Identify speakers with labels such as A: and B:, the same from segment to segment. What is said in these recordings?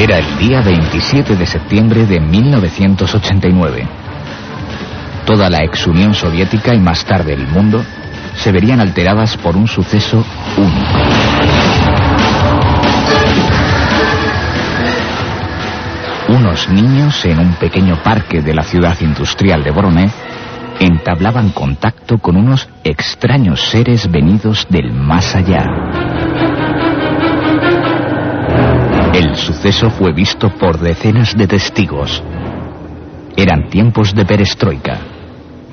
A: Era el día 27 de septiembre de 1989. Toda la ex Unión Soviética y más tarde el mundo se verían alteradas por un suceso único. Unos niños en un pequeño parque de la ciudad industrial de Voronezh entablaban contacto con unos extraños seres venidos del más allá. El suceso fue visto por decenas de testigos. Eran tiempos de perestroika,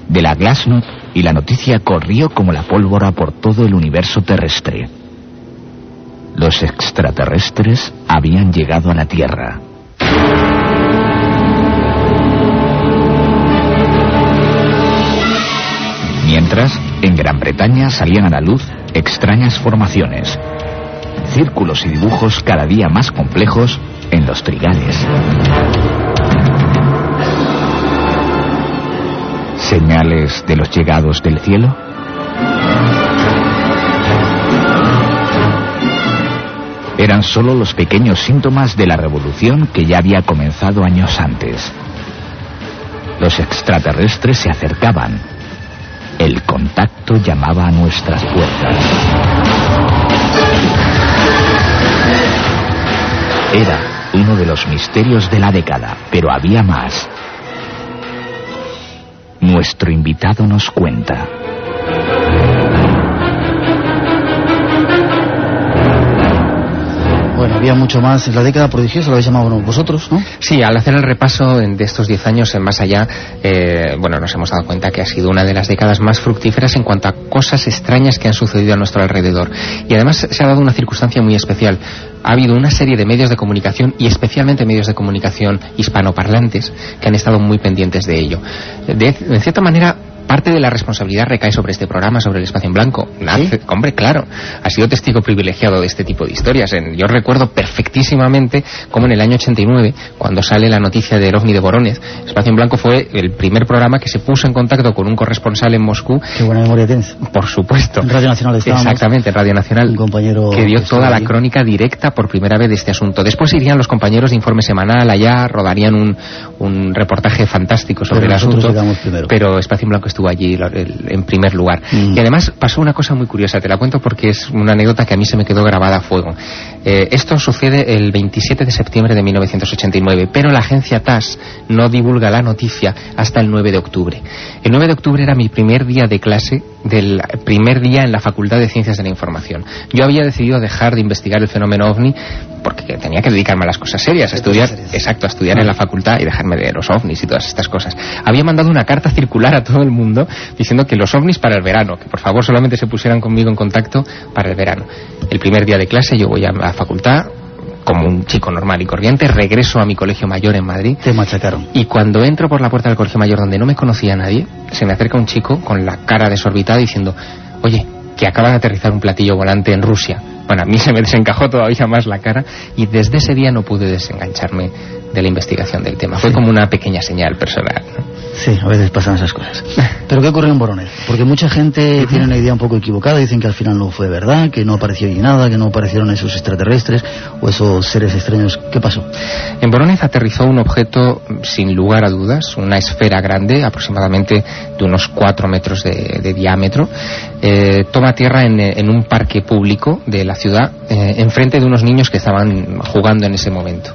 A: de la glasnost y la noticia corrió como la pólvora por todo el universo terrestre. Los extraterrestres habían llegado a la Tierra. Mientras, en Gran Bretaña salían a la luz extrañas formaciones, círculos y dibujos cada día más complejos en los trigales. ¿Señales de los llegados del cielo? Eran solo los pequeños síntomas de la revolución que ya había comenzado años antes. Los extraterrestres se acercaban. El contacto llamaba a nuestras puertas. Era uno de los misterios de la década, pero había más. Nuestro invitado nos cuenta.
B: Había mucho más en la década prodigiosa, lo habéis llamado vosotros, ¿no?
C: Sí, al hacer el repaso de estos 10 años en más allá, eh, bueno, nos hemos dado cuenta que ha sido una de las décadas más fructíferas en cuanto a cosas extrañas que han sucedido a nuestro alrededor. Y además se ha dado una circunstancia muy especial. Ha habido una serie de medios de comunicación y especialmente medios de comunicación hispanoparlantes que han estado muy pendientes de ello. De, cierta manera, parte de la responsabilidad recae sobre este programa, sobre el espacio en blanco. Hombre, claro, ha sido testigo privilegiado de este tipo de historias. yo recuerdo perfectísimamente cómo en el año 89, cuando sale la noticia del ovni de Borones, Espacio en Blanco fue el primer programa que se puso en contacto con un corresponsal en Moscú.
B: Qué buena memoria tienes.
C: Por supuesto.
B: En Radio Nacional estábamos,
C: Exactamente, en Radio Nacional.
B: Un compañero
C: que dio toda la crónica directa por primera vez de este asunto. Después irían los compañeros de Informe Semanal allá, rodarían un, un reportaje fantástico sobre
B: pero
C: el asunto.
B: Pero
C: Espacio en Blanco estuvo allí en primer lugar. Mm. Y además pasó una cosa muy curiosa, te la cuento porque es una anécdota que a mí se me quedó grabada a fuego. Eh, esto sucede el 27 de septiembre de 1989, pero la agencia TAS no divulga la noticia hasta el 9 de octubre. El 9 de octubre era mi primer día de clase del primer día en la Facultad de Ciencias de la Información. Yo había decidido dejar de investigar el fenómeno ovni porque tenía que dedicarme a las cosas serias, a estudiar, exacto, a estudiar en la facultad y dejarme de los ovnis y todas estas cosas. Había mandado una carta circular a todo el mundo diciendo que los ovnis para el verano, que por favor solamente se pusieran conmigo en contacto para el verano. El primer día de clase yo voy a la facultad, como un chico normal y corriente, regreso a mi colegio mayor en Madrid.
B: Te machacaron.
C: Y cuando entro por la puerta del colegio mayor donde no me conocía nadie, se me acerca un chico con la cara desorbitada diciendo, oye, que acaba de aterrizar un platillo volante en Rusia. Bueno, a mí se me desencajó todavía más la cara y desde ese día no pude desengancharme de la investigación del tema. Fue como una pequeña señal personal.
B: Sí, a veces pasan esas cosas. ¿Pero qué ocurrió en Boronez? Porque mucha gente tiene una idea un poco equivocada, dicen que al final no fue verdad, que no apareció ni nada, que no aparecieron esos extraterrestres o esos seres extraños. ¿Qué pasó?
C: En Boronez aterrizó un objeto, sin lugar a dudas, una esfera grande, aproximadamente de unos 4 metros de, diámetro. Eh, toma tierra en, un parque público de la ciudad, eh, enfrente de unos niños que estaban jugando en ese momento.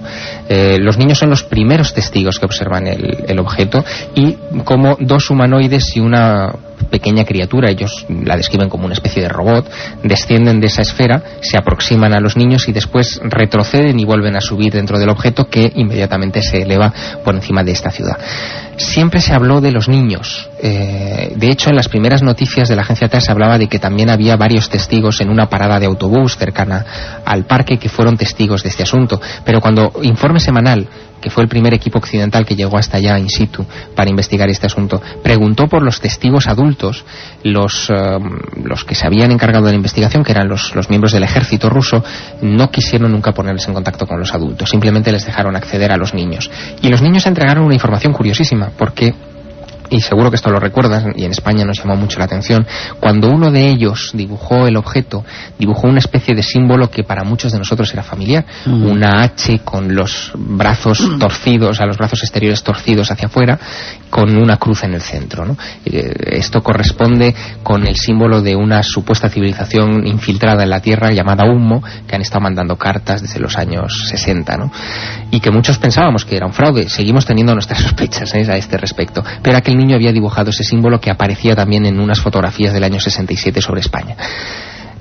C: Eh, los niños son los primeros testigos que observan el, objeto y como dos humanoides y una pequeña criatura, ellos la describen como una especie de robot, descienden de esa esfera, se aproximan a los niños y después retroceden y vuelven a subir dentro del objeto que inmediatamente se eleva por encima de esta ciudad siempre se habló de los niños. Eh, de hecho, en las primeras noticias de la agencia TAS se hablaba de que también había varios testigos en una parada de autobús cercana al parque que fueron testigos de este asunto. Pero cuando Informe Semanal que fue el primer equipo occidental que llegó hasta allá in situ para investigar este asunto, preguntó por los testigos adultos, los, um, los que se habían encargado de la investigación, que eran los, los miembros del ejército ruso, no quisieron nunca ponerles en contacto con los adultos, simplemente les dejaron acceder a los niños. Y los niños entregaron una información curiosísima, porque y seguro que esto lo recuerdas, y en España nos llamó mucho la atención, cuando uno de ellos dibujó el objeto, dibujó una especie de símbolo que para muchos de nosotros era familiar,
B: Mm.
C: una H con los brazos torcidos, a los brazos exteriores torcidos hacia afuera, con una cruz en el centro. ¿no? Eh, esto corresponde con el símbolo de una supuesta civilización infiltrada en la Tierra llamada Humo, que han estado mandando cartas desde los años 60, ¿no? y que muchos pensábamos que era un fraude. Seguimos teniendo nuestras sospechas ¿eh? a este respecto. Pero aquel niño había dibujado ese símbolo que aparecía también en unas fotografías del año 67 sobre España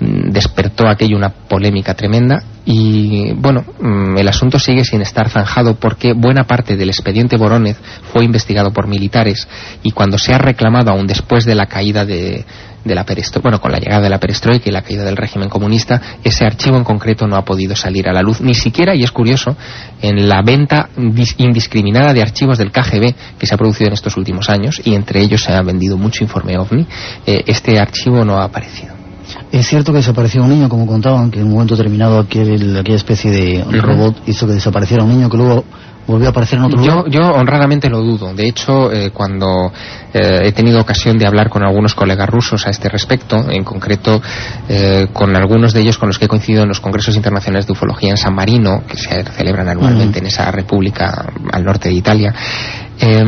C: despertó aquello una polémica tremenda y bueno, mm, el asunto sigue sin estar zanjado porque buena parte del expediente Borónez fue investigado por militares y cuando se ha reclamado aún después de la caída de, la perestroika, bueno, con la llegada de la perestroika y la caída del régimen comunista, ese archivo en concreto no ha podido salir a la luz, ni siquiera, y es curioso, en la venta dis- indiscriminada de archivos del KGB que se ha producido en estos últimos años, y entre ellos se ha vendido mucho informe OVNI, eh, este archivo no ha aparecido.
B: Es cierto que desapareció un niño, como contaban, que en un momento determinado aquel, aquella especie de robot hizo que desapareciera un niño que luego volvió a aparecer en otro
C: Yo,
B: lugar.
C: yo honradamente lo dudo. De hecho, eh, cuando eh, he tenido ocasión de hablar con algunos colegas rusos a este respecto, en concreto eh, con algunos de ellos con los que he coincidido en los congresos internacionales de ufología en San Marino, que se celebran anualmente en esa república al norte de Italia, eh,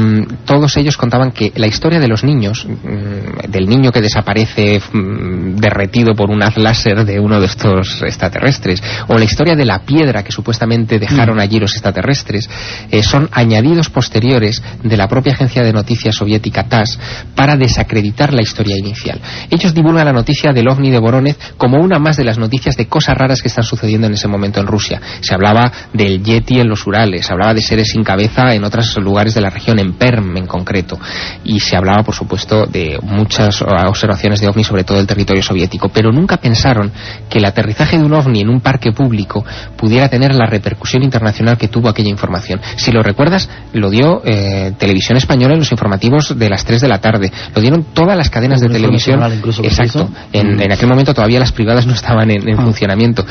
C: todos ellos contaban que la historia de los niños, mm, del niño que desaparece mm, derretido por un haz láser de uno de estos extraterrestres, o la historia de la piedra que supuestamente dejaron allí los extraterrestres, eh, son añadidos posteriores de la propia agencia de noticias soviética TASS para desacreditar la historia inicial. Ellos divulgan la noticia del ovni de Voronezh como una más de las noticias de cosas raras que están sucediendo en ese momento en Rusia. Se hablaba del Yeti en los Urales, se hablaba de seres sin cabeza en otros lugares de la región, en Perm en concreto, y se hablaba, por supuesto, de muchas observaciones de ovni sobre todo el territorio soviético, pero nunca pensaron que el aterrizaje de un ovni en un parque público pudiera tener la repercusión internacional que tuvo aquella información. Si lo recuerdas, lo dio eh, Televisión Española en los informativos de las 3 de la tarde, lo dieron todas las cadenas de televisión. Exacto, en,
B: Mm.
C: en aquel momento todavía las privadas no estaban en, en
B: Ah.
C: funcionamiento.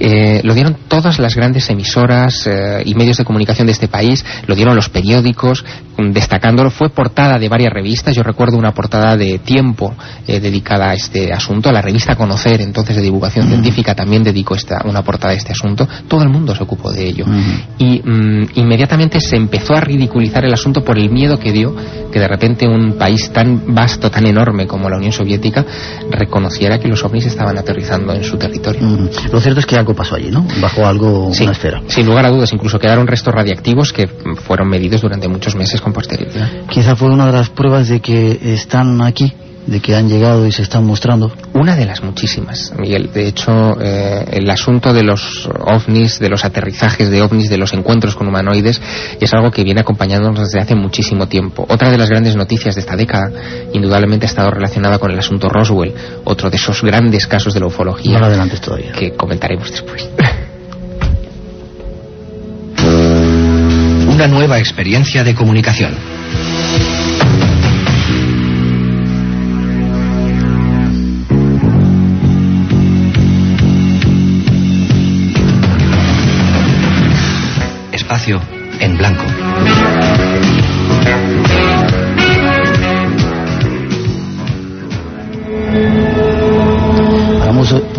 C: Eh, lo dieron todas las grandes emisoras eh, y medios de comunicación de este país, lo dieron los periódicos, destacándolo. Fue portada de varias revistas. Yo recuerdo una portada de Tiempo eh, dedicada a este asunto. La revista Conocer, entonces de divulgación científica, también dedicó esta, una portada a este asunto. Todo el mundo se ocupó de ello.
B: Ujú.
C: Y mm, inmediatamente se empezó a ridiculizar el asunto por el miedo que dio que de repente un país tan vasto, tan enorme como la Unión Soviética reconociera que los ovnis estaban aterrizando en su territorio.
B: Mm. Lo cierto es que algo pasó allí, ¿no? Bajo algo,
C: Sí,
B: una esfera.
C: sin lugar a dudas, incluso quedaron restos radiactivos que mm, fueron medidos durante muchos meses con posterioridad.
B: Quizá fue una de las pruebas de que están aquí, de que han llegado y se están mostrando.
C: Una de las muchísimas, Miguel. De hecho, eh, el asunto de los ovnis, de los aterrizajes de ovnis, de los encuentros con humanoides, es algo que viene acompañándonos desde hace muchísimo tiempo. Otra de las grandes noticias de esta década, indudablemente ha estado relacionada con el asunto Roswell, otro de esos grandes casos de la ufología
B: No lo adelantes todavía.
C: que comentaremos después.
D: Una nueva experiencia de comunicación. Espacio en blanco.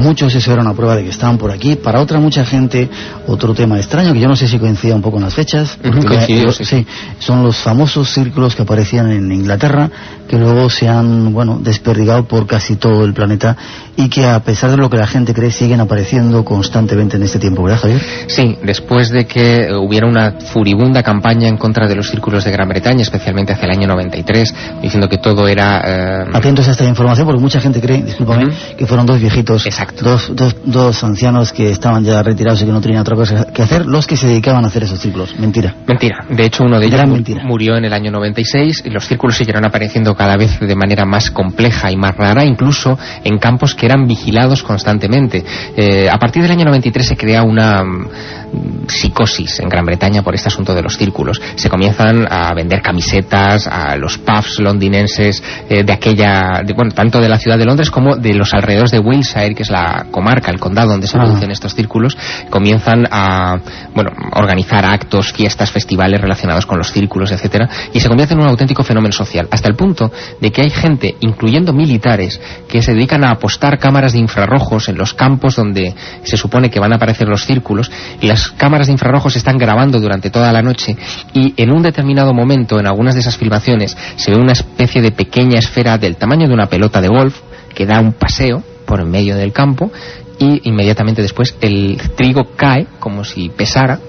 B: Muchos, eso era una prueba de que estaban por aquí. Para otra mucha gente, otro tema extraño, que yo no sé si coincide un poco en las fechas.
C: Coincidió, sí,
B: son los famosos círculos que aparecían en Inglaterra, que luego se han, bueno, desperdigado por casi todo el planeta y que a pesar de lo que la gente cree, siguen apareciendo constantemente en este tiempo, ¿verdad, Javier?
C: Sí, después de que eh, hubiera una furibunda campaña en contra de los círculos de Gran Bretaña, especialmente hacia el año 93, diciendo que todo era... eh,
B: Atentos a esta información porque mucha gente cree, discúlpame,
C: Ujú.
B: que fueron dos viejitos,
C: Exacto.
B: Dos, dos, dos ancianos que estaban ya retirados y que no tenían otra cosa que hacer, los que se dedicaban a hacer esos círculos. Mentira.
C: Mentira. De hecho, uno de ellos murió en el año 96 y los círculos siguieron apareciendo cada vez de manera más compleja y más rara, incluso en campos que eran vigilados constantemente. Eh, a partir del año 93 se crea una mm, psicosis en Gran Bretaña por este asunto de los círculos. Se comienzan a vender camisetas a los pubs londinenses eh, de aquella, de- bueno, tanto de la ciudad de Londres como de los alrededores de Wiltshire que es la comarca, el condado donde se producen estos círculos, comienzan a bueno, organizar actos, fiestas, festivales relacionados con los círculos, etcétera, y se convierte en un auténtico fenómeno social, hasta el punto de que hay gente, incluyendo militares, que se dedican a apostar cámaras de infrarrojos en los campos donde se supone que van a aparecer los círculos, y las cámaras de infrarrojos están grabando durante toda la noche, y en un determinado momento, en algunas de esas filmaciones, se ve una especie de pequeña esfera del tamaño de una pelota de golf que da un paseo por en medio del campo y inmediatamente después el trigo cae como si pesara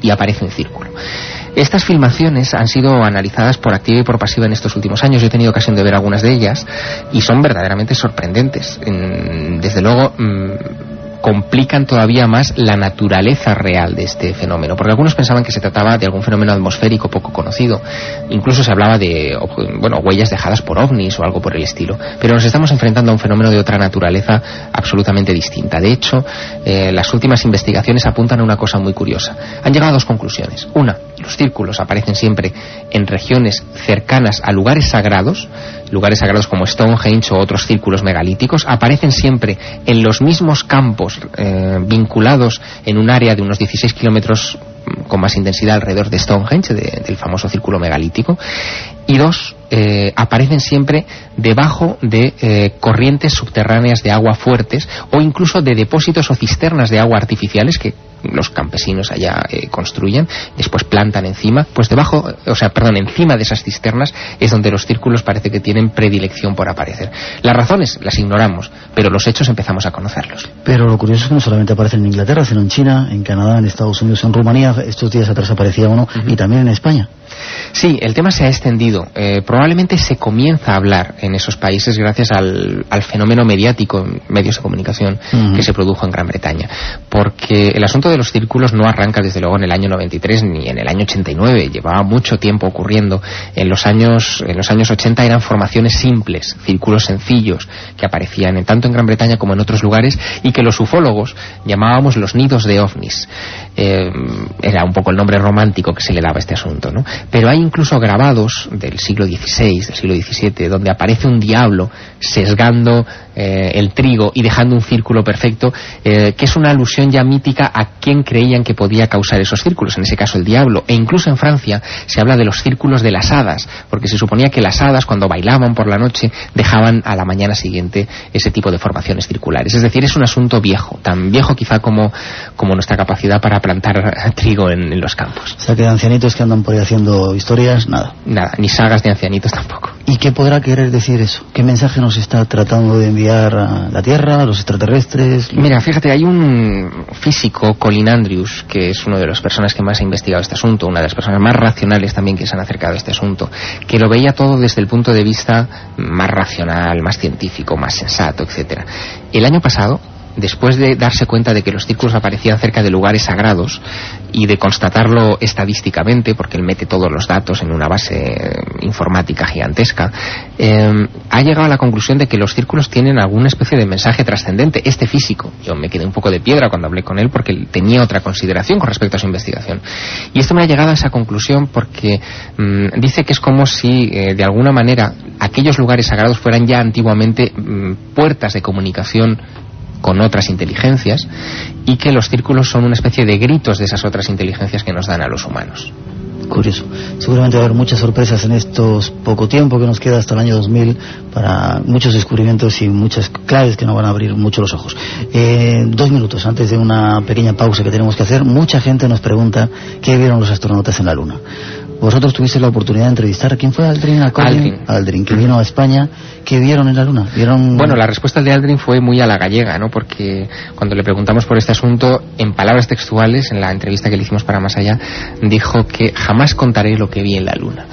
C: y aparece un círculo. Estas filmaciones han sido analizadas por activa y por pasiva en estos últimos años. Yo he tenido ocasión de ver algunas de ellas y son verdaderamente sorprendentes. Desde luego, mm, complican todavía más la naturaleza real de este fenómeno, porque algunos pensaban que se trataba de algún fenómeno atmosférico poco conocido, incluso se hablaba de bueno, huellas dejadas por ovnis o algo por el estilo, pero nos estamos enfrentando a un fenómeno de otra naturaleza absolutamente distinta. De hecho, eh, las últimas investigaciones apuntan a una cosa muy curiosa. Han llegado a dos conclusiones. Una, los círculos aparecen siempre en regiones cercanas a lugares sagrados, lugares sagrados como Stonehenge o otros círculos megalíticos, aparecen siempre en los mismos campos eh, vinculados en un área de unos 16 kilómetros mm, con más intensidad alrededor de Stonehenge, del famoso círculo megalítico, y dos, eh, aparecen siempre debajo de eh, corrientes subterráneas de agua fuertes o incluso de depósitos o cisternas de agua artificiales que los campesinos allá eh, construyen, después plantan encima, pues debajo, o sea, perdón, encima de esas cisternas es donde los círculos parece que tienen predilección por aparecer. Las razones las ignoramos, pero los hechos empezamos a conocerlos.
B: Pero lo curioso es que no solamente aparecen en Inglaterra, sino en China, en Canadá, en Estados Unidos, en Rumanía, estos días atrás aparecía uno, y también en España.
C: Sí, el tema se ha extendido. Eh, probablemente se comienza a hablar en esos países gracias al, fenómeno mediático en medios de comunicación que se produjo en Gran Bretaña. Porque el asunto de los círculos no arranca desde luego en el año 93 ni en el año 89. Llevaba mucho tiempo ocurriendo. En los años, en los años 80 eran formaciones simples, círculos sencillos que aparecían tanto en Gran Bretaña como en otros lugares y que los ufólogos llamábamos los nidos de ovnis. Eh, era un poco el nombre romántico que se le daba a este asunto, ¿no? Pero hay incluso grabados del siglo XVI, del siglo XVII, donde aparece un diablo sesgando eh, el trigo y dejando un círculo perfecto, eh, que es una alusión ya mítica a quien creían que podía causar esos círculos, en ese caso el diablo. E incluso en Francia se habla de los círculos de las hadas, porque se suponía que las hadas cuando bailaban por la noche dejaban a la mañana siguiente ese tipo de formaciones circulares. Es decir, es un asunto viejo, tan viejo quizá como, como nuestra capacidad para plantar trigo en, los campos.
B: O sea que de ancianitos que andan por ahí haciendo historias, nada.
C: Nada, ni sagas de ancianitos tampoco.
B: ¿Y qué podrá querer decir eso? ¿Qué mensaje nos está tratando de enviar a la Tierra, a los extraterrestres?
C: Mira, fíjate, hay un físico, Colin Andrews, que es una de las personas que más ha investigado este asunto, una de las personas más racionales también que se han acercado a este asunto, que lo veía todo desde el punto de vista más racional, más científico, más sensato, etcétera. El año pasado, después de darse cuenta de que los círculos aparecían cerca de lugares sagrados y de constatarlo estadísticamente, porque él mete todos los datos en una base informática gigantesca, em, ha llegado a la conclusión de que los círculos tienen alguna especie de mensaje trascendente. Este físico, yo me quedé un poco de piedra cuando hablé con él porque tenía otra consideración con respecto a su investigación. Y esto me ha llegado a esa conclusión porque mm, dice que es como si, eh, de alguna manera, aquellos lugares sagrados fueran ya antiguamente mm, puertas de comunicación con otras inteligencias y que los círculos son una especie de gritos de esas otras inteligencias que nos dan a los humanos.
B: Curioso. Seguramente va a haber muchas sorpresas en estos poco tiempo que nos queda hasta el año 2000 para muchos descubrimientos y muchas claves que nos van a abrir mucho los ojos. Eh, dos minutos antes de una pequeña pausa que tenemos que hacer, mucha gente nos pregunta qué vieron los astronautas en la Luna. Vosotros tuvisteis la oportunidad de entrevistar a quién fue Aldrin,
C: Aldrin.
B: Aldrin, que vino a España. ¿Qué vieron en la Luna? ¿Vieron...
C: Bueno, la respuesta de Aldrin fue muy a la gallega, ¿no? Porque cuando le preguntamos por este asunto, en palabras textuales, en la entrevista que le hicimos para Más Allá, dijo que jamás contaré lo que vi en la Luna.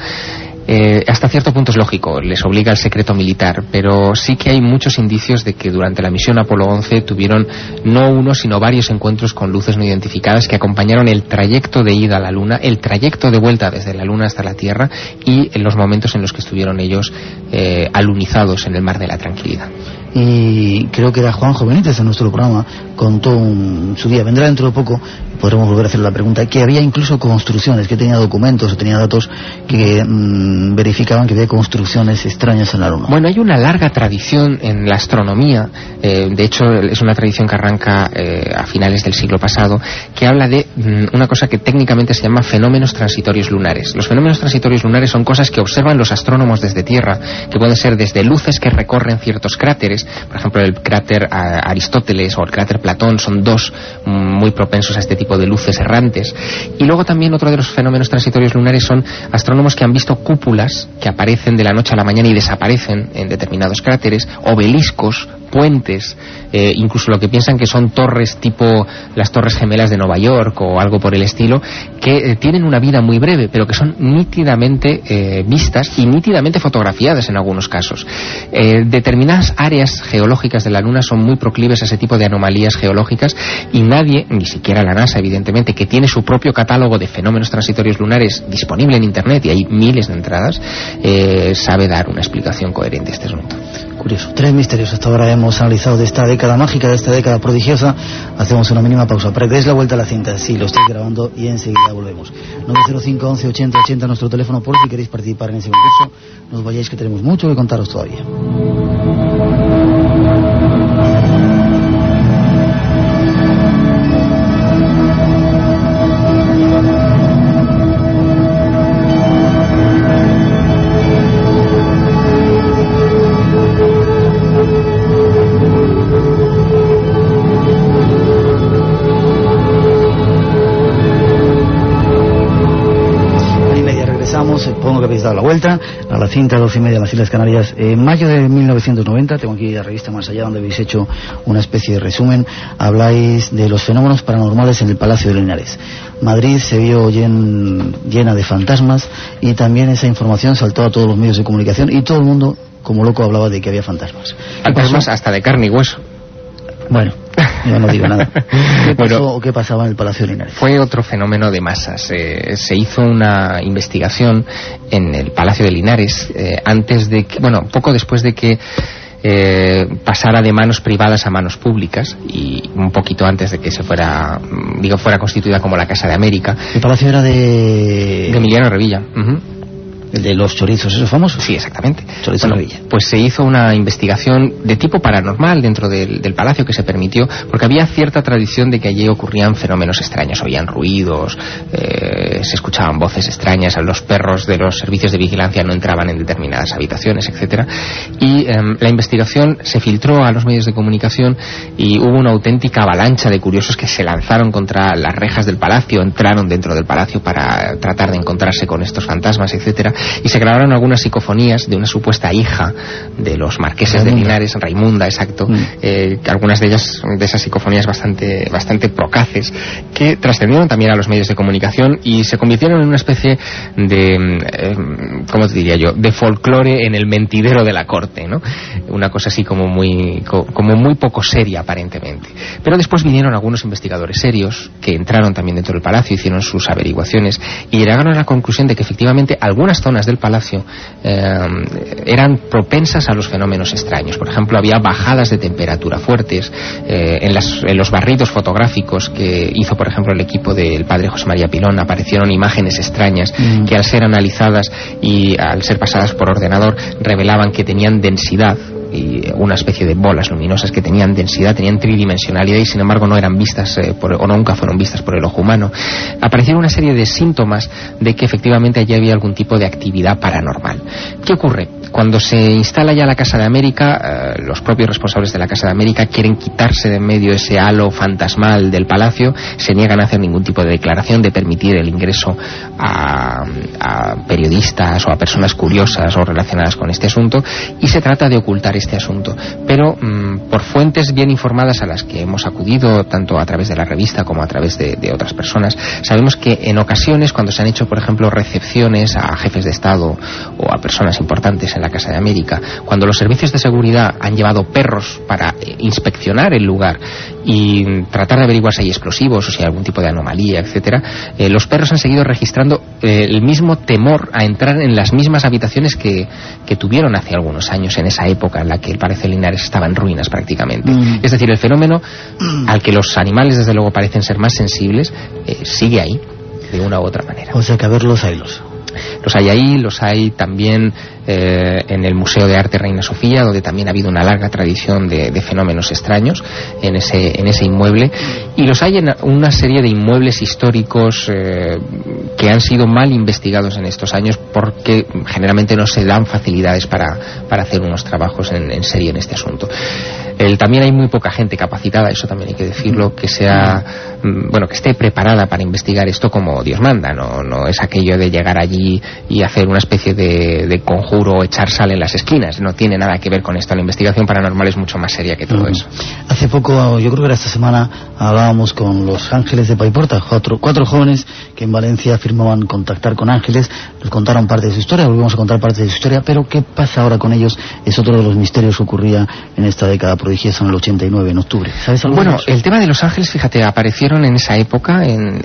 C: Eh, hasta cierto punto es lógico, les obliga el secreto militar, pero sí que hay muchos indicios de que durante la misión Apolo 11 tuvieron no uno, sino varios encuentros con luces no identificadas que acompañaron el trayecto de ida a la Luna, el trayecto de vuelta desde la Luna hasta la Tierra y en los momentos en los que estuvieron ellos eh, alunizados en el mar de la tranquilidad.
B: Y creo que era Juan Benítez en nuestro programa, contó un, su día, vendrá dentro de poco, podremos volver a hacer la pregunta, que había incluso construcciones, que tenía documentos o tenía datos que mm, verificaban que había construcciones extrañas en la Luna.
C: Bueno, hay una larga tradición en la astronomía, eh, de hecho es una tradición que arranca eh, a finales del siglo pasado, que habla de mm, una cosa que técnicamente se llama fenómenos transitorios lunares. Los fenómenos transitorios lunares son cosas que observan los astrónomos desde Tierra, que pueden ser desde luces que recorren ciertos cráteres, por ejemplo el cráter Aristóteles o el cráter Platón son dos mm, muy propensos a este tipo de luces errantes. Y luego también otro de los fenómenos transitorios lunares son astrónomos que han visto cúpulas que aparecen de la noche a la mañana y desaparecen en determinados cráteres, obeliscos, puentes, eh, incluso lo que piensan que son torres tipo las torres gemelas de Nueva York o algo por el estilo, que eh, tienen una vida muy breve, pero que son nítidamente eh, vistas y nítidamente fotografiadas en algunos casos. determinadas áreas geológicas de la Luna son muy proclives a ese tipo de anomalías geológicas y nadie, ni siquiera la NASA evidentemente, que tiene su propio catálogo de fenómenos transitorios lunares disponible en Internet y hay miles de entradas, sabe dar una explicación coherente a este asunto.
B: Curioso. Tres misterios hasta ahora hemos analizado de esta década mágica, de esta década prodigiosa. Hacemos una mínima pausa para que la vuelta a la cinta. Sí, lo estoy grabando y enseguida volvemos. 905 11 80 80 nuestro teléfono por si queréis participar en ese concurso. No os vayáis que tenemos mucho que contaros todavía. Cinta, dos y media de las Islas Canarias. En mayo de 1990, tengo aquí la revista más allá donde habéis hecho una especie de resumen, habláis de los fenómenos paranormales en el Palacio de Linares. Madrid se vio llena de fantasmas y también esa información saltó a todos los medios de comunicación y todo el mundo como loco hablaba de que había fantasmas.
C: Fantasmas hasta de carne y hueso.
B: Bueno, yo no digo nada. ¿Qué pasó o qué pasaba en el Palacio de Linares?
C: Fue otro fenómeno de masas. Eh, se hizo una investigación en el Palacio de Linares eh, antes de que, bueno, poco después de que eh, pasara de manos privadas a manos públicas y un poquito antes de que se fuera, digo, fuera constituida como la Casa de América.
B: El palacio era de...
C: De Emiliano Revilla.
B: El de los chorizos, ¿esos famosos?
C: Sí, exactamente.
B: Chorizo bueno,
C: Pues se hizo una investigación de tipo paranormal dentro del, palacio que se permitió, porque había cierta tradición de que allí ocurrían fenómenos extraños, oían ruidos, eh, se escuchaban voces extrañas, los perros de los servicios de vigilancia no entraban en determinadas habitaciones, etcétera. Y em, la investigación se filtró a los medios de comunicación y hubo una auténtica avalancha de curiosos que se lanzaron contra las rejas del palacio, entraron dentro del palacio para tratar de encontrarse con estos fantasmas, etcétera y se grabaron algunas psicofonías de una supuesta hija de los marqueses de Linares, Raimunda, exacto, mm. eh, algunas de ellas, de esas psicofonías bastante, bastante procaces, que trascendieron también a los medios de comunicación y se convirtieron en una especie de, eh, ¿cómo te diría yo?, de folclore en el mentidero de la corte, ¿no? Una cosa así como muy, como muy poco seria aparentemente. Pero después vinieron algunos investigadores serios que entraron también dentro del palacio, hicieron sus averiguaciones y llegaron a la conclusión de que efectivamente algunas zonas del palacio eh, eran propensas a los fenómenos extraños. Por ejemplo, había bajadas de temperatura fuertes. Eh, en, los barridos fotográficos que hizo, por ejemplo, el equipo del padre José María Pilón, aparecieron imágenes extrañas mm. que al ser analizadas y al ser pasadas por ordenador revelaban que tenían densidad y una especie de bolas luminosas que tenían densidad, tenían tridimensionalidad y sin embargo no eran vistas eh, o nunca fueron vistas por el ojo humano. Aparecieron una serie de síntomas de que efectivamente allí había algún tipo de actividad paranormal. ¿Qué ocurre? Cuando se instala ya la Casa de América, eh, los propios responsables de la Casa de América quieren quitarse de en medio ese halo fantasmal del palacio, se niegan a hacer ningún tipo de declaración de permitir el ingreso a, periodistas o a personas curiosas o relacionadas con este asunto y se trata de ocultar este asunto. Pero mm, por fuentes bien informadas a las que hemos acudido, tanto a través de la revista como a través de, de otras personas, sabemos que en ocasiones cuando se han hecho, por ejemplo, recepciones a jefes de Estado o a personas importantes en la Casa de América, cuando los servicios de seguridad han llevado perros para eh, inspeccionar el lugar y tratar de averiguar si hay explosivos o si hay algún tipo de anomalía, etcétera, eh, los perros han seguido registrando eh, el mismo temor a entrar en las mismas habitaciones que, que, tuvieron hace algunos años, en esa época en la que el Parece Linares estaba en ruinas prácticamente. Mm. Es decir, el fenómeno al que los animales desde luego parecen ser más sensibles sigue ahí de una u otra manera.
B: O sea que a ver los hilos.
C: Los hay ahí, los hay también eh, en el Museo de Arte Reina Sofía, donde también ha habido una larga tradición de, fenómenos extraños en ese, en ese inmueble. Y los hay en una serie de inmuebles históricos eh, que han sido mal investigados en estos años porque generalmente no se dan facilidades para, para hacer unos trabajos en, serie en este asunto. El, también hay muy poca gente capacitada, eso también hay que decirlo, que sea, bueno, que esté preparada para investigar esto como Dios manda, no, no es aquello de llegar allí y hacer una especie de, de conjuro o echar sal en las esquinas, no tiene nada que ver con esto, la investigación paranormal es mucho más seria que todo eso.
B: Hace poco, yo creo que era esta semana, hablábamos con los ángeles de Paiporta, cuatro, cuatro jóvenes que en Valencia afirmaban contactar con ángeles, nos contaron parte de su historia, volvimos a contar parte de su historia, pero ¿qué pasa ahora con ellos? Es otro de los misterios que ocurría en esta década prodigiosa en el 89, en octubre. ¿Sabes algo
C: Bueno, el tema de los ángeles, fíjate, en esa época, en,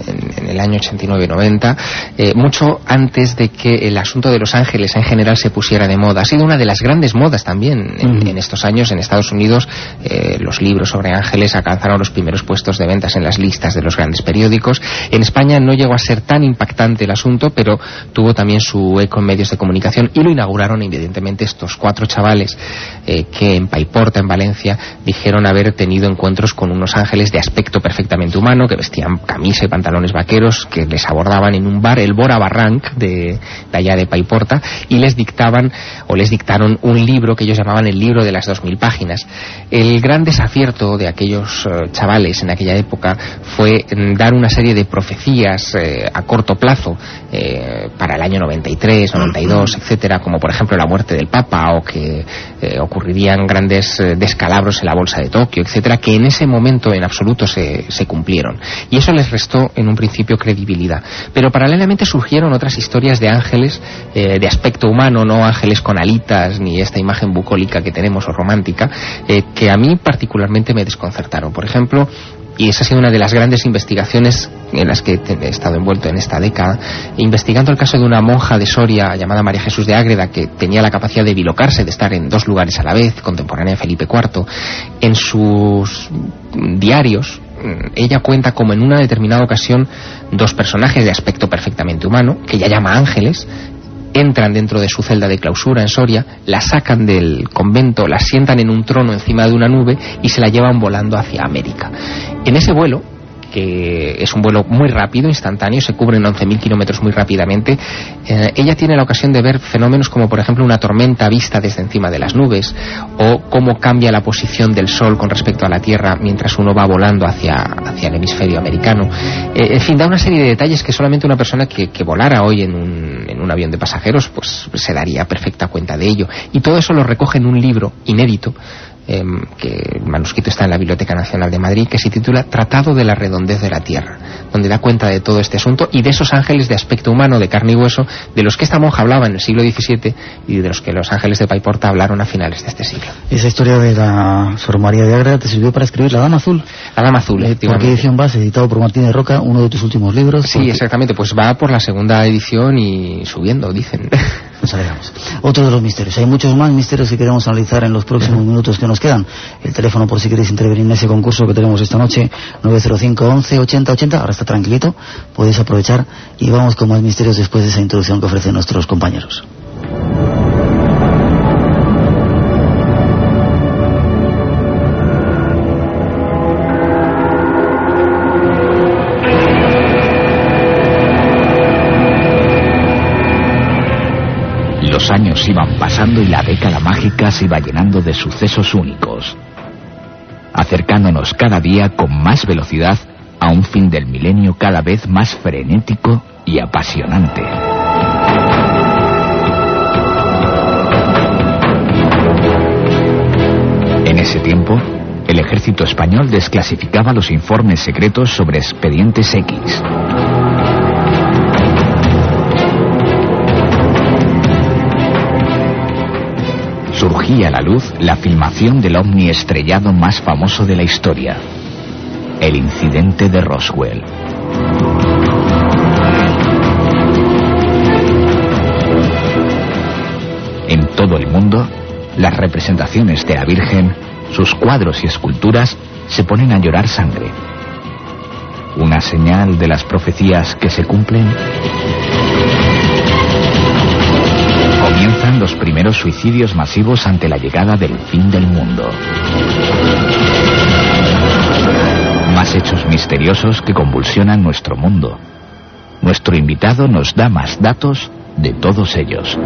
C: el año 89-90, eh, mucho antes de que el asunto de los ángeles en general se pusiera de moda. Ha sido una de las grandes modas también en, estos años. En Estados Unidos, eh, los libros sobre ángeles alcanzaron los primeros puestos de ventas en las listas de los grandes periódicos. En España no llegó a ser tan impactante el asunto, pero tuvo también su eco en medios de comunicación y lo inauguraron evidentemente estos cuatro chavales eh, que en Paiporta, en Valencia, dijeron haber tenido encuentros con unos ángeles de aspecto perfectamente humano, que vestían camisa y pantalones vaqueros, que les abordaban en un bar, el Bora Barranc de, de allá de Paiporta, y les dictaban o les dictaron un libro que ellos llamaban el libro de las dos mil páginas. El gran desacierto de aquellos eh, chavales en aquella época fue mm, dar una serie de profecías eh, a corto plazo eh, para el año 93, 92, etcétera, como por ejemplo la muerte del Papa o que ocurrirían grandes descalabros en la bolsa de Tokio, etcétera, que en ese momento en absoluto se, se cumplieron. Y eso les restó en un principio credibilidad. Pero paralelamente surgieron otras historias de ángeles de aspecto humano, no ángeles con alitas ni esta imagen bucólica que tenemos o romántica, eh, que a mí particularmente me desconcertaron. Por ejemplo, y esa ha sido una de las grandes investigaciones en las que he estado envuelto en esta década, investigando el caso de una monja de Soria llamada María Jesús de Ágreda, que tenía la capacidad de bilocarse, de estar en dos lugares a la vez, contemporánea de Felipe IV. En sus diarios, ella cuenta como en una determinada ocasión dos personajes de aspecto perfectamente humano, que ella llama ángeles, entran dentro de su celda de clausura en Soria, la sacan del convento, la sientan en un trono encima de una nube y se la llevan volando hacia América. En ese vuelo, que es un vuelo muy rápido, instantáneo, se cubren 11.000 kilómetros muy rápidamente. Eh, ella tiene la ocasión de ver fenómenos como, por ejemplo, una tormenta vista desde encima de las nubes, o cómo cambia la posición del Sol con respecto a la Tierra mientras uno va volando hacia, hacia el hemisferio americano. Eh, en fin, da una serie de detalles que solamente una persona que, que volara hoy en un, en un avión de pasajeros pues se daría perfecta cuenta de ello. Y todo eso lo recoge en un libro inédito Em, que el manuscrito está en la Biblioteca Nacional de Madrid, que se titula Tratado de la Redondez de la Tierra, donde da cuenta de todo este asunto y de esos ángeles de aspecto humano, de carne y hueso, de los que esta monja hablaba en el siglo XVII y de los que los ángeles de Paiporta hablaron a finales de este siglo.
B: Esa historia de la Sor María de Agra te sirvió para escribir La Dama Azul.
C: La Dama Azul,
B: eh, ¿Por qué edición vas? Editado por Martínez Roca, uno de tus últimos libros.
C: Sí, exactamente, pues va por la segunda edición y subiendo, dicen.
B: Otro de los misterios. Hay muchos más misterios que queremos analizar en los próximos minutos que nos quedan. El teléfono por si queréis intervenir en ese concurso que tenemos esta noche, 905 11 80 80. Ahora está tranquilito, podéis aprovechar y vamos con más misterios después de esa introducción que ofrecen nuestros compañeros.
A: Años iban pasando y la década mágica se iba llenando de sucesos únicos, acercándonos cada día con más velocidad a un fin del milenio cada vez más frenético y apasionante. En ese tiempo, el ejército español desclasificaba los informes secretos sobre expedientes X. surgía a la luz la filmación del ovni estrellado más famoso de la historia, el incidente de Roswell. En todo el mundo, las representaciones de la Virgen, sus cuadros y esculturas se ponen a llorar sangre. ¿Una señal de las profecías que se cumplen? Comienzan los primeros suicidios masivos ante la llegada del fin del mundo. Más hechos misteriosos que convulsionan nuestro mundo. Nuestro invitado nos da más datos de todos ellos.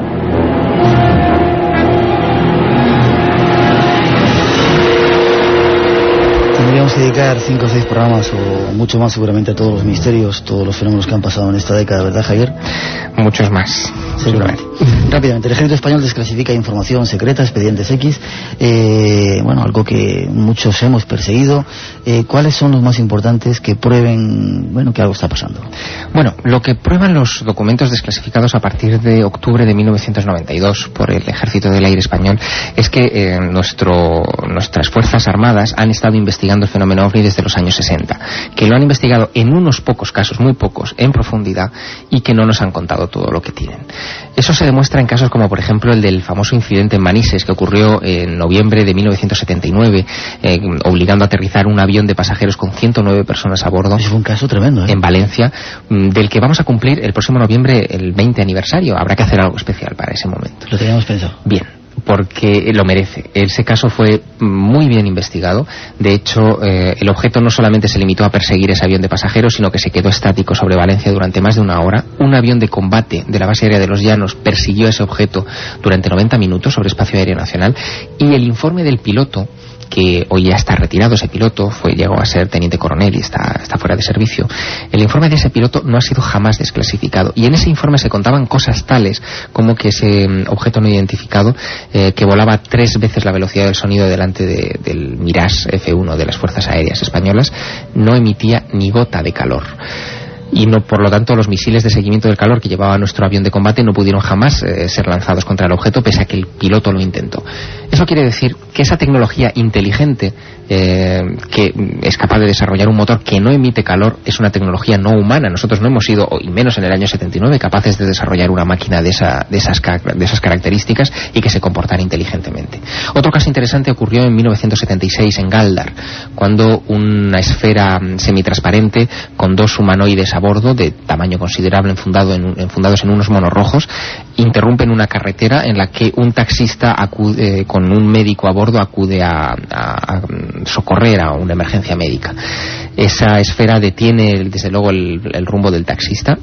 B: Tendríamos que dedicar cinco o seis programas o mucho más seguramente a todos los misterios, todos los fenómenos que han pasado en esta década, ¿verdad, Javier?
C: Muchos más.
B: Seguramente. Rápidamente, el ejército español desclasifica información secreta, expedientes X, eh, bueno, algo que muchos hemos perseguido. Eh, ¿Cuáles son los más importantes que prueben, bueno, que algo está pasando?
C: Bueno, lo que prueban los documentos desclasificados a partir de octubre de 1992 por el Ejército del Aire Español es que eh, nuestro, nuestras Fuerzas Armadas han estado investigando el fenómeno OVNI desde los años 60, que lo han investigado en unos pocos casos, muy pocos, en profundidad, y que no nos han contado todo lo que tienen. Eso se demuestra en casos como, por ejemplo, el del famoso incidente en Manises, que ocurrió en noviembre de 1979, eh, obligando a aterrizar un avión de pasajeros con 109 personas a bordo.
B: Fue un caso tremendo, ¿eh?
C: En Valencia, mm, del que vamos a cumplir el próximo noviembre el 20 aniversario. Habrá que hacer algo especial para ese momento.
B: Lo teníamos pensado.
C: Bien porque lo merece. Ese caso fue muy bien investigado. De hecho, eh, el objeto no solamente se limitó a perseguir ese avión de pasajeros, sino que se quedó estático sobre Valencia durante más de una hora. Un avión de combate de la base aérea de los Llanos persiguió ese objeto durante 90 minutos sobre espacio aéreo nacional y el informe del piloto que hoy ya está retirado ese piloto, fue, llegó a ser teniente coronel y está, está fuera de servicio. El informe de ese piloto no ha sido jamás desclasificado y en ese informe se contaban cosas tales como que ese mm, objeto no identificado eh, que volaba tres veces la velocidad del sonido delante del Mirage F1 de las Fuerzas Aéreas Españolas no emitía ni gota de calor y no por lo tanto los misiles de seguimiento del calor que llevaba nuestro avión de combate no pudieron jamás eh, ser lanzados contra el objeto pese a que el piloto lo intentó. Eso quiere decir que esa tecnología inteligente eh, que es capaz de desarrollar un motor que no emite calor es una tecnología no humana. Nosotros no hemos sido, y menos en el año 79, capaces de desarrollar una máquina de, esa, de, esas, de esas características y que se comportara inteligentemente. Otro caso interesante ocurrió en 1976 en Galdar, cuando una esfera semitransparente con dos humanoides a bordo de tamaño considerable enfundado en, enfundados en unos monos rojos interrumpen una carretera en la que un taxista acude, con un médico a bordo acude a, a socorrer a una emergencia médica. Esa esfera detiene, desde luego, el, el rumbo del taxista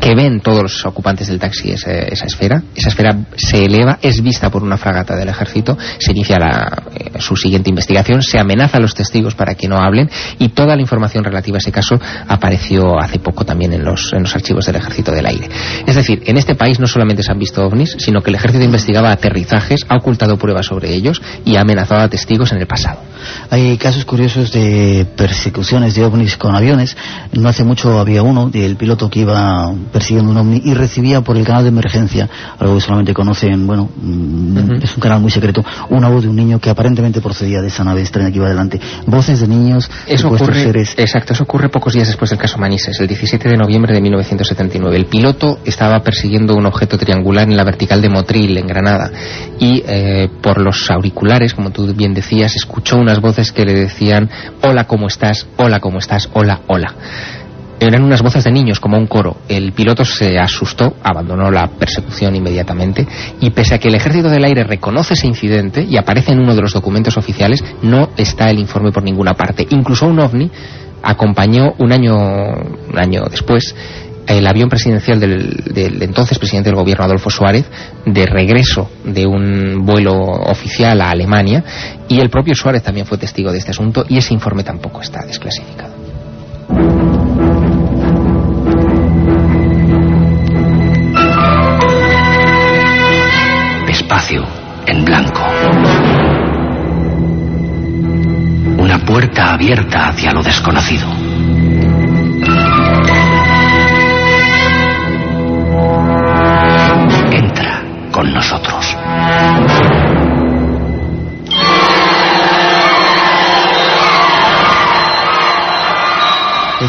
C: que ven todos los ocupantes del taxi esa, esa, esfera. Esa esfera se eleva, es vista por una fragata del ejército, se inicia la, eh, su siguiente investigación, se amenaza a los testigos para que no hablen y toda la información relativa a ese caso apareció hace poco también en los, en los archivos del ejército del aire. Es decir, en este país no solamente se han visto ovnis, sino que el ejército investigaba aterrizajes, ha ocultado pruebas sobre ellos y ha amenazado a testigos en el pasado.
B: Hay casos curiosos de persecuciones de ovnis con aviones. No hace mucho había uno del piloto que iba persiguiendo un ovni y recibía por el canal de emergencia, algo que solamente conocen, bueno, uh -huh. es un canal muy secreto, una voz de un niño que aparentemente procedía de esa nave extraña que iba adelante. Voces de niños,
C: eso ocurre, seres... Exacto, eso ocurre pocos días después del caso Manises, el 17 de noviembre de 1979. El piloto estaba persiguiendo un objeto triangular en la vertical de Motril, en Granada, y eh, por los auriculares, como tú bien decías, escuchó unas voces que le decían, hola, ¿cómo estás? Hola, ¿cómo estás? Hola, hola eran unas voces de niños como un coro. El piloto se asustó, abandonó la persecución inmediatamente y pese a que el ejército del aire reconoce ese incidente y aparece en uno de los documentos oficiales, no está el informe por ninguna parte. Incluso un ovni acompañó un año, un año después el avión presidencial del, del, entonces presidente del gobierno Adolfo Suárez de regreso de un vuelo oficial a Alemania y el propio Suárez también fue testigo de este asunto y ese informe tampoco está desclasificado.
D: En blanco. Una puerta abierta hacia lo desconocido.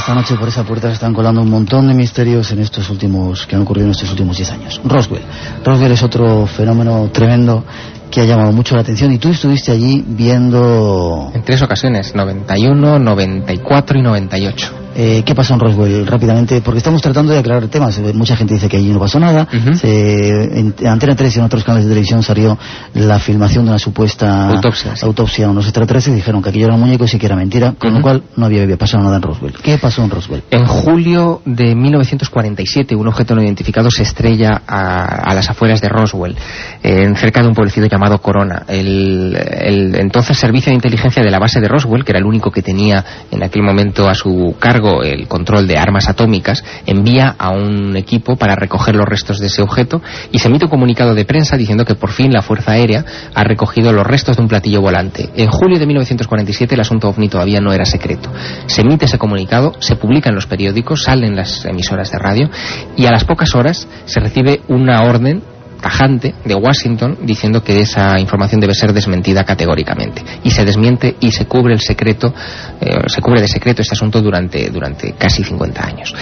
B: Esta noche por esa puerta se están colando un montón de misterios en estos últimos que han ocurrido en estos últimos 10 años. Roswell. Roswell es otro fenómeno tremendo que ha llamado mucho la atención y tú estuviste allí viendo...
C: En tres ocasiones, 91, 94 y 98.
B: Eh, ¿Qué pasó en Roswell rápidamente? Porque estamos tratando de aclarar temas. Mucha gente dice que allí no pasó nada. en, Antena 3 y en otros canales de televisión salió la filmación de una supuesta
C: autopsia,
B: autopsia a unos extraterrestres y dijeron que aquello era un muñeco y que era mentira, con lo cual no había pasado nada en Roswell. ¿Qué pasó en Roswell?
C: En julio de 1947 un objeto no identificado se estrella a, las afueras de Roswell, en cerca de un pueblecito llamado Corona. El, el entonces servicio de inteligencia de la base de Roswell, que era el único que tenía en aquel momento a su cargo el control de armas atómicas, envía a un equipo para recoger los restos de ese objeto y se emite un comunicado de prensa diciendo que por fin la Fuerza Aérea ha recogido los restos de un platillo volante. En julio de 1947 el asunto OVNI todavía no era secreto. Se emite ese comunicado, se publica en los periódicos, salen las emisoras de radio y a las pocas horas se recibe una orden tajante de Washington diciendo que esa información debe ser desmentida categóricamente. Y se desmiente y se cubre el secreto eh, se cubre de secreto este asunto durante, durante casi 50 años.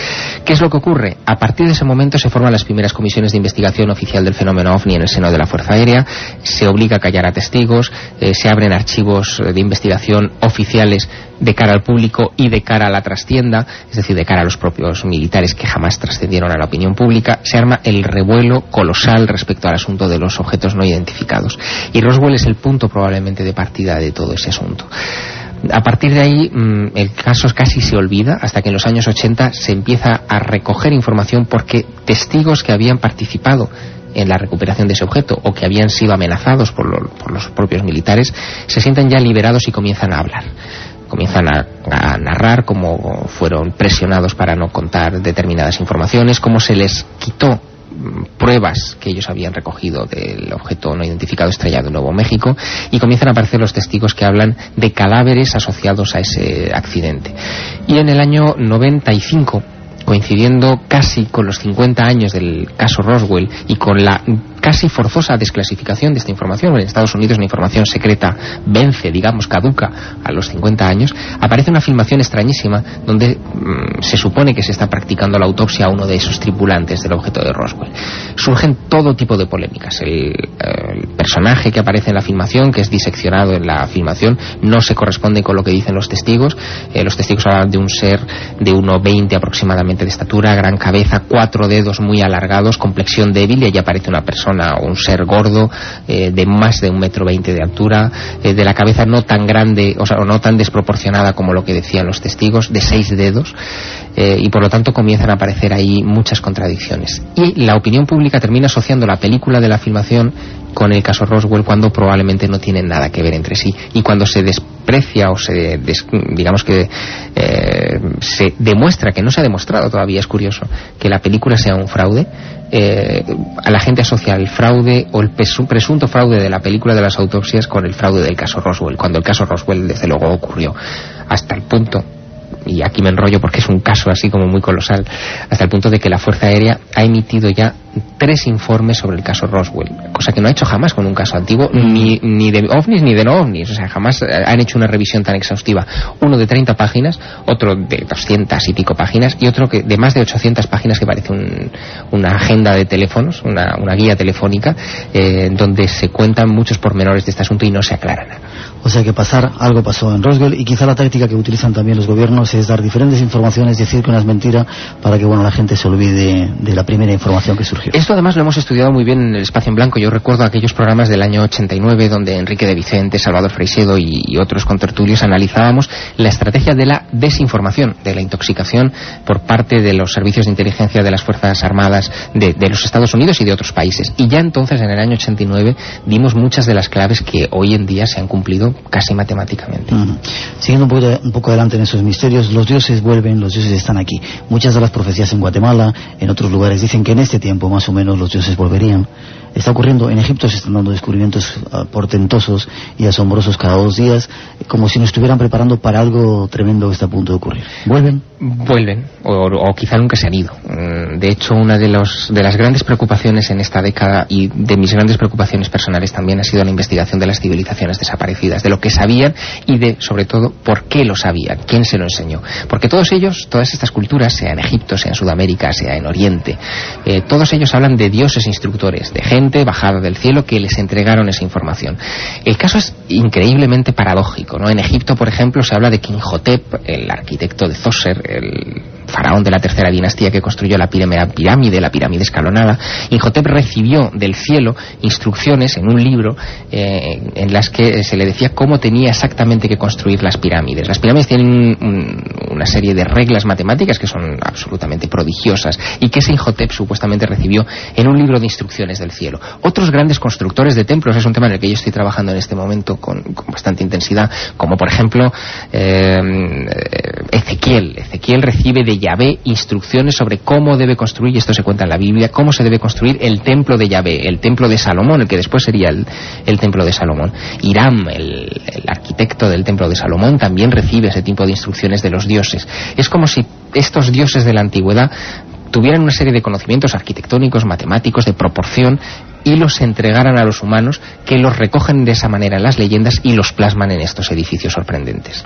C: ¿qué es lo que ocurre? a partir de ese momento se forman las primeras comisiones de investigación oficial del fenómeno OVNI en el seno de la Fuerza Aérea. Se obliga a callar a testigos eh, se abren archivos de investigación oficiales de cara al público y de cara a la trastienda, es decir, de cara a los propios militares que jamás trascendieron a la opinión pública, se arma el revuelo colosal al asunto de los objetos no identificados. Y Roswell es el punto probablemente de partida de todo ese asunto. A partir de ahí mm, el caso casi se olvida hasta que en los años 80 se empieza a recoger información porque testigos que habían participado en la recuperación de ese objeto o que habían sido amenazados por, los propios militares se sienten ya liberados y comienzan a hablar comienzan a, narrar cómo fueron presionados para no contar determinadas informaciones, cómo se les quitó pruebas que ellos habían recogido del objeto no identificado estrellado en Nuevo México y comienzan a aparecer los testigos que hablan de cadáveres asociados a ese accidente. Y en el año 95 coincidiendo casi con los 50 años del caso Roswell y con la casi forzosa desclasificación de esta información. En Estados Unidos la información secreta vence, digamos, caduca a los 50 años. Aparece una filmación extrañísima donde mm, se supone que se está practicando la autopsia a uno de esos tripulantes del objeto de Roswell. Surgen todo tipo de polémicas. El, personaje que aparece en la filmación, que es diseccionado en la filmación, no se corresponde con lo que dicen los testigos. Eh, los testigos hablan de un ser de 1,20 aproximadamente de estatura, gran cabeza, cuatro dedos muy alargados, complexión débil y allí aparece una persona o un ser gordo eh, de más de un metro veinte de altura, eh, de la cabeza no tan grande, o sea, no tan desproporcionada como lo que decían los testigos, de seis dedos, eh, y por lo tanto comienzan a aparecer ahí muchas contradicciones. Y la opinión pública termina asociando la película de la filmación con el caso Roswell cuando probablemente no tienen nada que ver entre sí. Y cuando se desprecia o se digamos que se demuestra que no se ha demostrado todavía es curioso que la película sea un fraude eh, a la gente asocia el fraude o el presunto fraude de la película de las autopsias con el fraude del caso Roswell, cuando el caso Roswell desde luego ocurrió, hasta el punto y aquí me enrollo porque es un caso así como muy colosal, hasta el punto de que la Fuerza Aérea ha emitido ya tres informes sobre el caso Roswell, cosa que no ha hecho jamás con un caso antiguo, ni, ni de ovnis ni de no ovnis, o sea, jamás eh, han hecho una revisión tan exhaustiva. Uno de 30 páginas, otro de 200 y pico páginas, y otro que de más de 800 páginas que parece una agenda de teléfonos, una, guía telefónica, eh, donde se cuentan muchos pormenores de este asunto y no se aclaran.
B: O sea que pasar, algo pasó en Roswell, y quizá la táctica que utilizan también los gobiernos es dar diferentes informaciones, decir que una es mentira, para que bueno la gente se olvide de la primera información que surgió.
C: Esto además lo hemos estudiado muy bien en el espacio en blanco. Yo recuerdo aquellos programas del año 89 donde Enrique de Vicente, Salvador Freisedo y, otros contertulios analizábamos la estrategia de la desinformación, de la intoxicación por parte de los servicios de inteligencia de las Fuerzas Armadas de, los Estados Unidos y de otros países. Y ya entonces, en el año 89, dimos muchas de las claves que hoy en día se han cumplido casi matemáticamente.
B: Siguiendo un poco, un poco adelante en esos misterios, los dioses vuelven, los dioses están aquí. Muchas de las profecías en Guatemala, en otros lugares, dicen que en este tiempo más o menos los dioses volverían. Está ocurriendo. En Egipto se están dando descubrimientos ah, portentosos y asombrosos cada dos días, como si nos estuvieran preparando para algo tremendo que está a punto de ocurrir. ¿Vuelven?
C: Vuelven, o, quizá nunca se han ido. Mm, de hecho, una de, los, de las grandes preocupaciones en esta década y de mis grandes preocupaciones personales también ha sido la investigación de las civilizaciones desaparecidas, de lo que sabían y de, sobre todo, por qué lo sabían, quién se lo enseñó. Porque todos ellos, todas estas culturas, sea en Egipto, sea en Sudamérica, sea en Oriente, eh, todos ellos hablan de dioses instructores, de bajada del cielo que les entregaron esa información. El caso es increíblemente paradójico. ¿no? En Egipto, por ejemplo, se habla de que Inhotep, el arquitecto de Zoser, el faraón de la tercera dinastía que construyó la pirámide, la pirámide escalonada, Inhotep recibió del cielo instrucciones en un libro eh, en las que se le decía cómo tenía exactamente que construir las pirámides. Las pirámides tienen una serie de reglas matemáticas que son absolutamente prodigiosas y que ese Inhotep supuestamente recibió en un libro de instrucciones del cielo. Otros grandes constructores de templos, es un tema en el que yo estoy trabajando en este momento con, bastante intensidad, como por ejemplo eh, Ezequiel. Ezequiel recibe de Yahvé instrucciones sobre cómo debe construir, y esto se cuenta en la Biblia, cómo se debe construir el templo de Yahvé, el templo de Salomón, el que después sería el, templo de Salomón. Hiram, el, arquitecto del templo de Salomón, también recibe ese tipo de instrucciones de los dioses. Es como si estos dioses de la antigüedad tuvieran una serie de conocimientos arquitectónicos, matemáticos, de proporción, y los entregaran a los humanos que los recogen de esa manera en las leyendas y los plasman en estos edificios sorprendentes.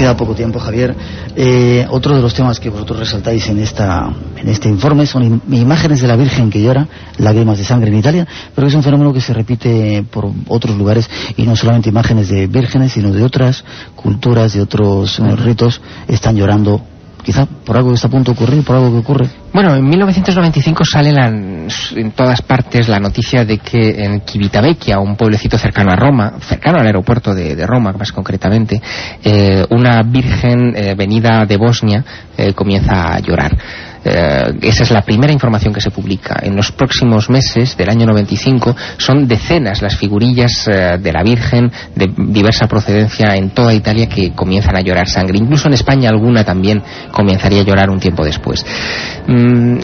B: Queda poco tiempo, Javier. Eh, otro de los temas que vosotros resaltáis en, esta, en este informe son imágenes de la Virgen que llora, lágrimas de sangre en Italia, pero es un fenómeno que se repite por otros lugares y no solamente imágenes de vírgenes, sino de otras culturas, de otros eh, ritos, están llorando quizá por algo que está a punto de ocurrir, por algo que ocurre.
C: Bueno, en 1995 sale en todas partes la noticia de que en Civitavecchia, un pueblecito cercano a Roma, cercano al aeropuerto de, Roma más concretamente, eh, una virgen eh, venida de Bosnia eh, comienza a llorar. Esa es la primera información que se publica. En los próximos meses del año 95 son decenas las figurillas de la Virgen de diversa procedencia en toda Italia que comienzan a llorar sangre. Incluso en España alguna también comenzaría a llorar un tiempo después.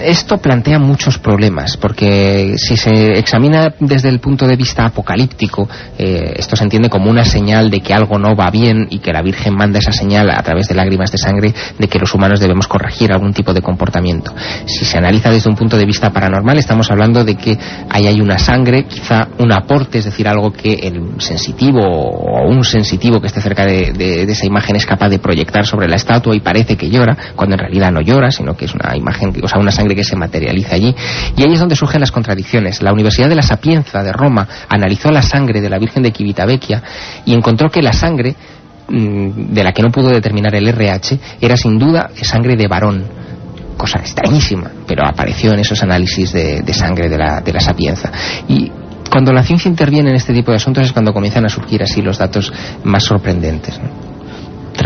C: Esto plantea muchos problemas porque si se examina desde el punto de vista apocalíptico, eh, esto se entiende como una señal de que algo no va bien y que la Virgen manda esa señal a través de lágrimas de sangre de que los humanos debemos corregir algún tipo de comportamiento. Si se analiza desde un punto de vista paranormal, estamos hablando de que ahí hay una sangre, quizá un aporte, es decir, algo que el sensitivo o un sensitivo que esté cerca de, esa imagen es capaz de proyectar sobre la estatua y parece que llora, cuando en realidad no llora, sino que es una imagen, o sea, una sangre que se materializa allí. Y ahí es donde surgen las contradicciones. La Universidad de la Sapienza de Roma analizó la sangre de la Virgen de Civitavecchia y encontró que la sangre mm, de la que no pudo determinar el RH era sin duda sangre de varón cosa extrañísima, pero apareció en esos análisis de, sangre de la sapienza. Y cuando la ciencia interviene en este tipo de asuntos es cuando comienzan a surgir así los datos más sorprendentes.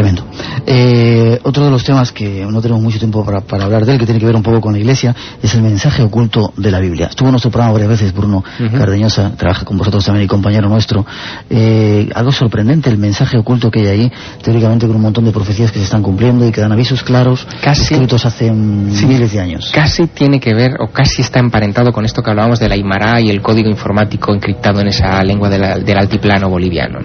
B: Tremendo. Eh, otro de los temas que no tenemos mucho tiempo para, para, hablar de él, que tiene que ver un poco con la Iglesia, es el mensaje oculto de la Biblia. Estuvo en nuestro programa varias veces Bruno Cardeñosa, trabaja con vosotros también y compañero nuestro. Eh, algo sorprendente el mensaje oculto que hay ahí, teóricamente con un montón de profecías que se están cumpliendo y que dan avisos claros, casi, escritos hace miles de años.
C: Casi tiene que ver, o casi está emparentado con esto que hablábamos de la Aymara y el código informático encriptado en esa lengua del altiplano boliviano.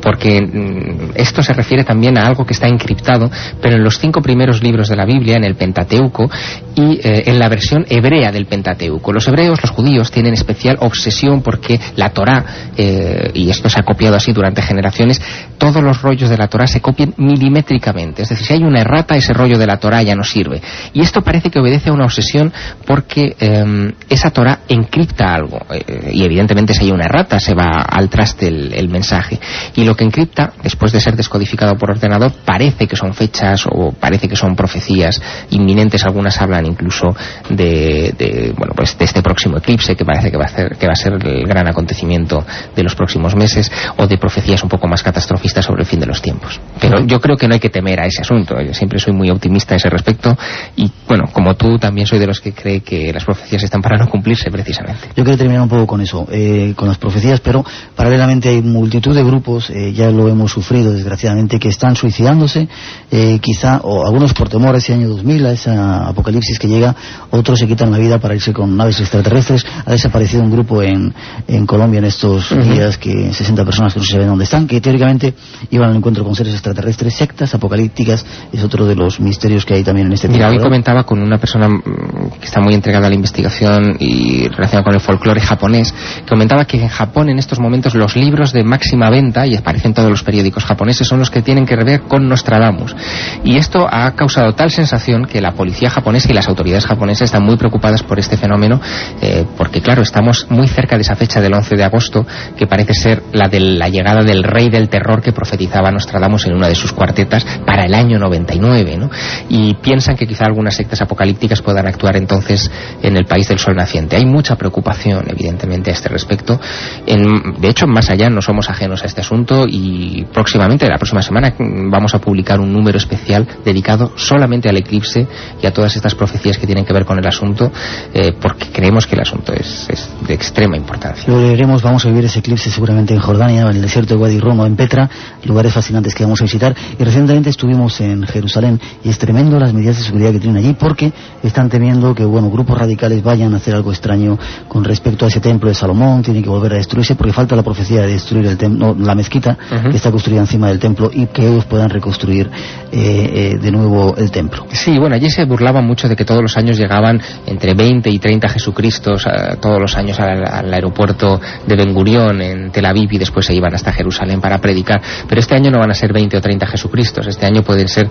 C: Porque mm, esto se refiere también a algo que está encriptado, pero en los cinco primeros libros de la Biblia, en el Pentateuco y eh, en la versión hebrea del Pentateuco. Los hebreos, los judíos, tienen especial obsesión porque la Torá, eh, y esto se ha copiado así durante generaciones, todos los rollos de la Torá se copian milimétricamente. Es decir, si hay una errata, ese rollo de la Torá ya no sirve. Y esto parece que obedece a una obsesión porque em, esa Torá encripta algo. Eh, y evidentemente si hay una errata, se va al traste el, el mensaje. Y lo que encripta, después de ser descodificado por ordenador, parece que son fechas o parece que son profecías inminentes. Algunas hablan incluso de, bueno, pues de este próximo eclipse que parece que va, a ser, que va a ser el gran acontecimiento de los próximos meses o de profecías un poco más catastrofistas sobre el fin de los tiempos. Pero yo creo que no hay que temer a ese asunto. Yo siempre soy muy optimista a ese respecto y, bueno, como tú, también soy de los que cree que las profecías están para no cumplirse precisamente.
B: Yo quiero terminar un poco con eso, eh, con las profecías, pero paralelamente hay multitud de grupos, eh, ya lo hemos sufrido desgraciadamente, que están suicidándose, eh, quizá, o algunos por temor a ese año 2000, a esa apocalipsis que llega, otros se quitan la vida para irse con naves extraterrestres. Ha desaparecido un grupo en, en Colombia en estos días, que 60 personas que no se saben dónde están, que teóricamente iban al encuentro con seres extraterrestres, sectas apocalípticas, es otro de los misterios que hay también en este
C: Mira, hoy comentaba con una persona mm, que está muy entregada a la investigación y relacionada con el folclore japonés, que comentaba que en Japón en estos momentos los libros de máxima venta, y aparecen todos los periódicos japoneses, son los que tienen que ver con Nostradamus. Y esto ha causado tal sensación que la policía japonesa y las autoridades japonesas están muy preocupadas por este fenómeno, eh, porque claro, estamos muy cerca de esa fecha del 11 de agosto, que parece ser la de la llegada del rey del terror que profetizaba Nostradamus en una de sus cuartetas para el año 99, ¿no? Y piensan que quizá algunas sectas apocalípticas puedan actuar entonces en el país del sol naciente. Hay mucha preocupación, evidentemente, a este respecto. de hecho, más allá no somos ajenos a este asunto y próximamente, la próxima semana, vamos a publicar un número especial dedicado solamente al eclipse y a todas estas profecías que tienen que ver con el asunto, eh, porque creemos que el asunto es, de extrema importancia.
B: Lo veremos, vamos a vivir ese eclipse seguramente en Jordania, en el desierto de Wadi Rum o en Petra, lugares fascinantes que vamos a visitar. Y recientemente estuvimos en Jerusalén y es tremendo las medidas de seguridad que tienen allí porque están temiendo que bueno grupos radicales vayan a hacer algo extraño con respecto a ese templo de Salomón, tiene que volver a destruirse porque falta la profecía de destruir el templo, la mezquita que está construida encima del templo y que ellos puedan reconstruir eh, eh, de nuevo el templo.
C: Sí, bueno, allí se burlaban mucho de que todos los años llegaban entre 20 y 30 Jesucristos todos los años al, aeropuerto de Ben Gurión en Tel Aviv y después se iban hasta Jerusalén para predicar. Pero este año no van a ser 20 o 30 Jesucristos, este año pueden ser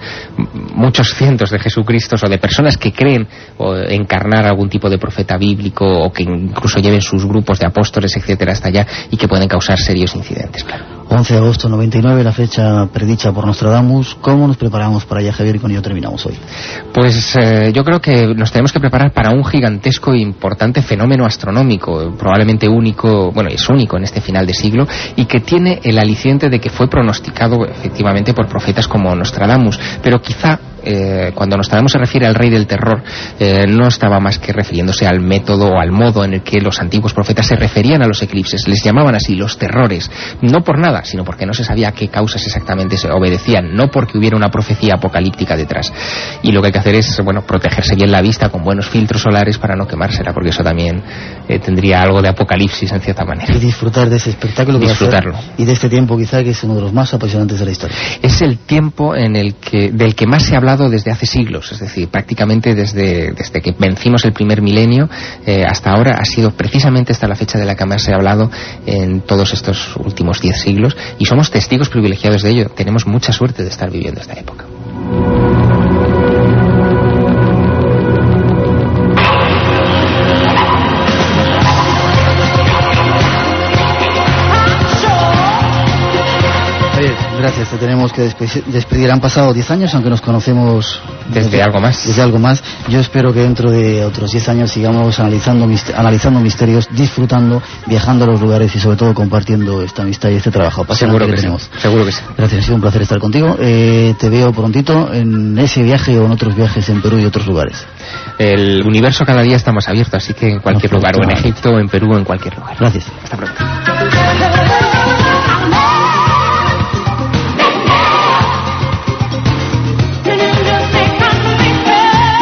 C: muchos cientos de Jesucristos o de personas que creen o encarnar algún tipo de profeta bíblico o que incluso lleven sus grupos de apóstoles, etcétera, hasta allá y que pueden causar serios incidentes, claro.
B: 11 de agosto 99, la fecha predicha por Nostradamus. ¿Cómo nos preparamos para allá, Javier? Y con ello terminamos hoy.
C: Pues eh, yo creo que nos tenemos que preparar para un gigantesco e importante fenómeno astronómico, probablemente único, bueno, es único en este final de siglo, y que tiene el aliciente de que fue pronosticado efectivamente por profetas como Nostradamus, pero quizá eh, cuando Nostradamus se refiere al rey del terror, eh, no estaba más que refiriéndose al método o al modo en el que los antiguos profetas se referían a los eclipses. Les llamaban así los terrores, no por nada, sino porque no se sabía a qué causas exactamente se obedecían, no porque hubiera una profecía apocalíptica detrás. Y lo que hay que hacer es, bueno, protegerse bien la vista con buenos filtros solares para no quemársela, porque eso también eh, tendría algo de apocalipsis en cierta manera.
B: Y disfrutar de ese espectáculo.
C: Disfrutarlo.
B: y de este tiempo quizá que es uno de los más apasionantes de la historia.
C: Es el tiempo en el que, del que más se ha hablado desde hace siglos, es decir, prácticamente desde, desde que vencimos el primer milenio eh, hasta ahora ha sido precisamente esta la fecha de la que más se ha hablado en todos estos últimos diez siglos y somos testigos privilegiados de ello. Tenemos mucha suerte de estar viviendo esta época.
B: Gracias, te tenemos que despedir. Han pasado 10 años, aunque nos conocemos
C: desde, algo más.
B: Desde algo más. Yo espero que dentro de otros 10 años sigamos analizando, analizando misterios, disfrutando, viajando a los lugares y sobre todo compartiendo esta amistad y este trabajo
C: seguro que, tenemos. Seguro que sí.
B: Gracias, ha sido un placer estar contigo. Eh, te veo prontito en ese viaje o en otros viajes en Perú y otros lugares.
C: El universo cada día está más abierto, así que en cualquier lugar, o en Egipto, o en Perú, o en cualquier lugar.
B: Gracias.
C: Hasta pronto.